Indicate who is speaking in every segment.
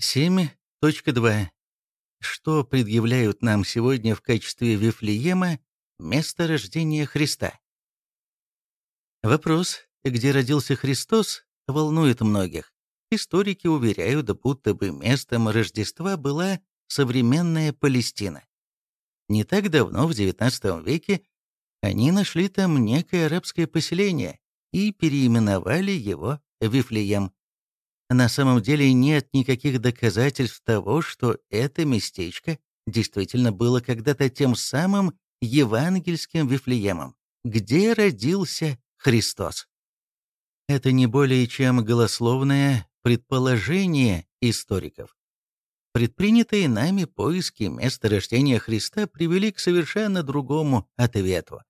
Speaker 1: 7.2. Что предъявляют нам сегодня в качестве Вифлеема место рождения Христа? Вопрос, где родился Христос, волнует многих. Историки уверяют, будто бы местом Рождества была современная Палестина. Не так давно, в XIX веке, они нашли там некое арабское поселение и переименовали его Вифлеем. На самом деле нет никаких доказательств того, что это местечко действительно было когда-то тем самым евангельским Вифлеемом, где родился Христос. Это не более чем голословное предположение историков. Предпринятые нами поиски места рождения Христа привели к совершенно другому ответу.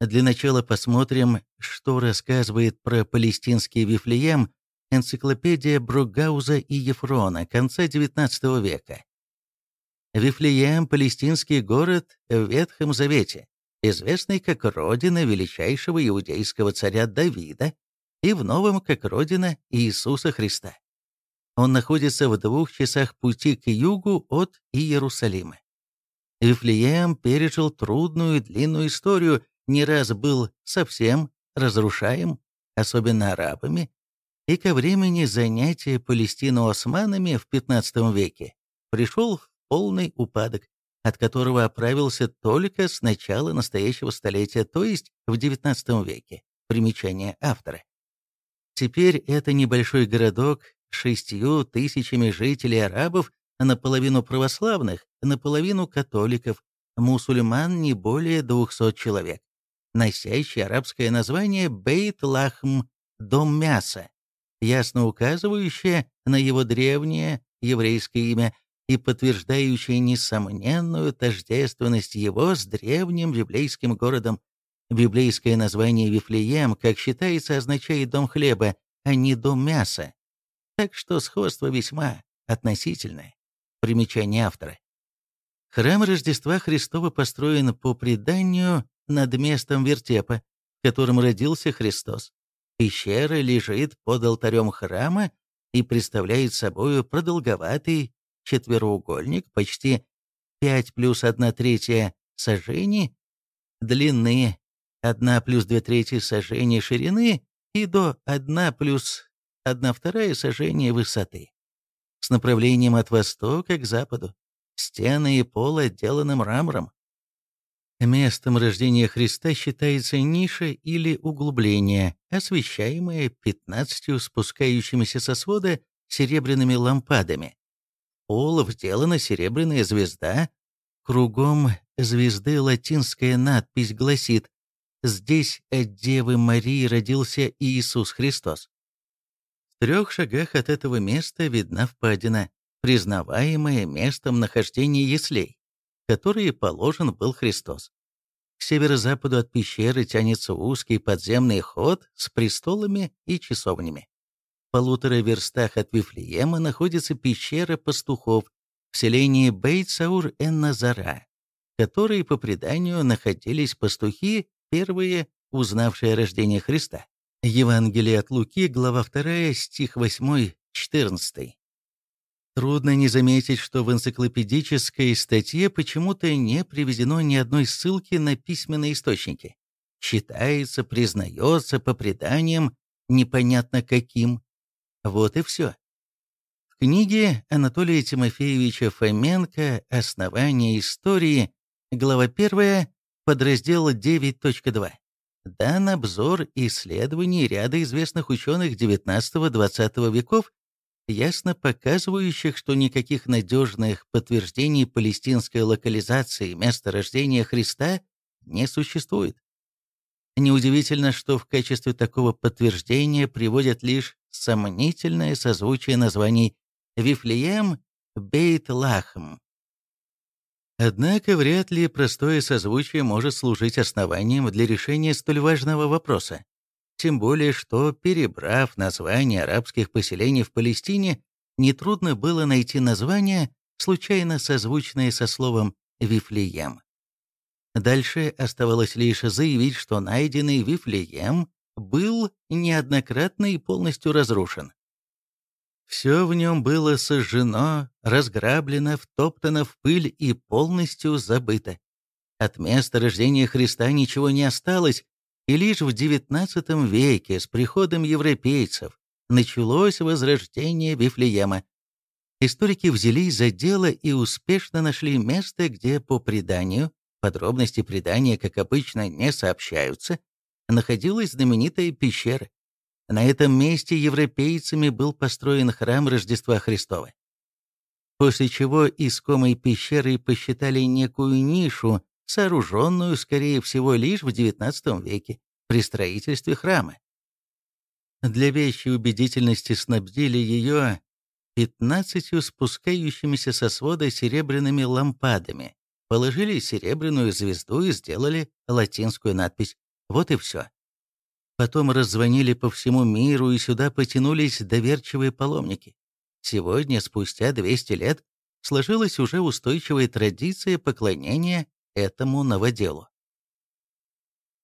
Speaker 1: Для начала посмотрим, что рассказывает про палестинский Вифлеем Энциклопедия Бругауза и Ефрона конца XIX века. Вифлеем – палестинский город в Ветхом Завете, известный как родина величайшего иудейского царя Давида и в Новом как родина Иисуса Христа. Он находится в двух часах пути к югу от Иерусалима. Вифлеем пережил трудную и длинную историю, не раз был совсем разрушаем, особенно арабами, и ко времени занятия Палестину османами в XV веке пришел в полный упадок, от которого оправился только с начала настоящего столетия, то есть в XIX веке. Примечание автора. Теперь это небольшой городок с шестью тысячами жителей арабов, наполовину православных, наполовину католиков, мусульман не более 200 человек, носящий арабское название Бейт-Лахм, дом мяса, ясно указывающее на его древнее еврейское имя и подтверждающее несомненную тождественность его с древним библейским городом. Библейское название Вифлеем, как считается, означает «дом хлеба», а не «дом мяса». Так что сходство весьма относительное. Примечание автора. Храм Рождества Христова построен по преданию над местом вертепа, в котором родился Христос. Пещера лежит под алтарем храма и представляет собой продолговатый четвероугольник, почти 5 плюс 1 третья сажений длины, 1 плюс 2 трети сажений ширины и до 1 плюс 1 вторая сажения высоты. С направлением от востока к западу. Стены и пол отделаны мрамором. Местом рождения Христа считается ниша или углубление, освещаемое пятнадцатью спускающимися со свода серебряными лампадами. Пол вделана серебряная звезда, кругом звезды латинская надпись гласит «Здесь от Девы Марии родился Иисус Христос». В трех шагах от этого места видна впадина, признаваемая местом нахождения яслей которые положен был Христос. Северо-западу от пещеры тянется узкий подземный ход с престолами и часовнями. В полутора верстах от Вифлеема находится пещера пастухов в селении Бейт-Саур-эн-Назара, в которой, по преданию, находились пастухи, первые, узнавшие о рождении Христа. Евангелие от Луки, глава 2, стих 8-14. Трудно не заметить, что в энциклопедической статье почему-то не приведено ни одной ссылки на письменные источники. Считается, признается по преданиям, непонятно каким. Вот и все. В книге Анатолия Тимофеевича Фоменко «Основание истории», глава 1, подраздел 9.2, дан обзор исследований ряда известных ученых XIX-XX веков ясно показывающих, что никаких надежных подтверждений палестинской локализации места рождения Христа не существует. Неудивительно, что в качестве такого подтверждения приводят лишь сомнительное созвучие названий Вифлеем, Бейт-Лахм. Однако вряд ли простое созвучие может служить основанием для решения столь важного вопроса. Тем более, что, перебрав названия арабских поселений в Палестине, нетрудно было найти название, случайно созвучное со словом «Вифлеем». Дальше оставалось лишь заявить, что найденный Вифлеем был неоднократно и полностью разрушен. Все в нем было сожжено, разграблено, втоптано в пыль и полностью забыто. От места рождения Христа ничего не осталось, и лишь в XIX веке с приходом европейцев началось возрождение Вифлеема. Историки взялись за дело и успешно нашли место, где, по преданию, подробности предания, как обычно, не сообщаются, находилась знаменитая пещера. На этом месте европейцами был построен храм Рождества Христова. После чего искомой пещерой посчитали некую нишу, сооруженную, скорее всего, лишь в XIX веке при строительстве храма. Для вещей убедительности снабдили ее пятнадцатью спускающимися со свода серебряными лампадами, положили серебряную звезду и сделали латинскую надпись. Вот и все. Потом раззвонили по всему миру, и сюда потянулись доверчивые паломники. Сегодня, спустя 200 лет, сложилась уже устойчивая традиция поклонения этому новоделу.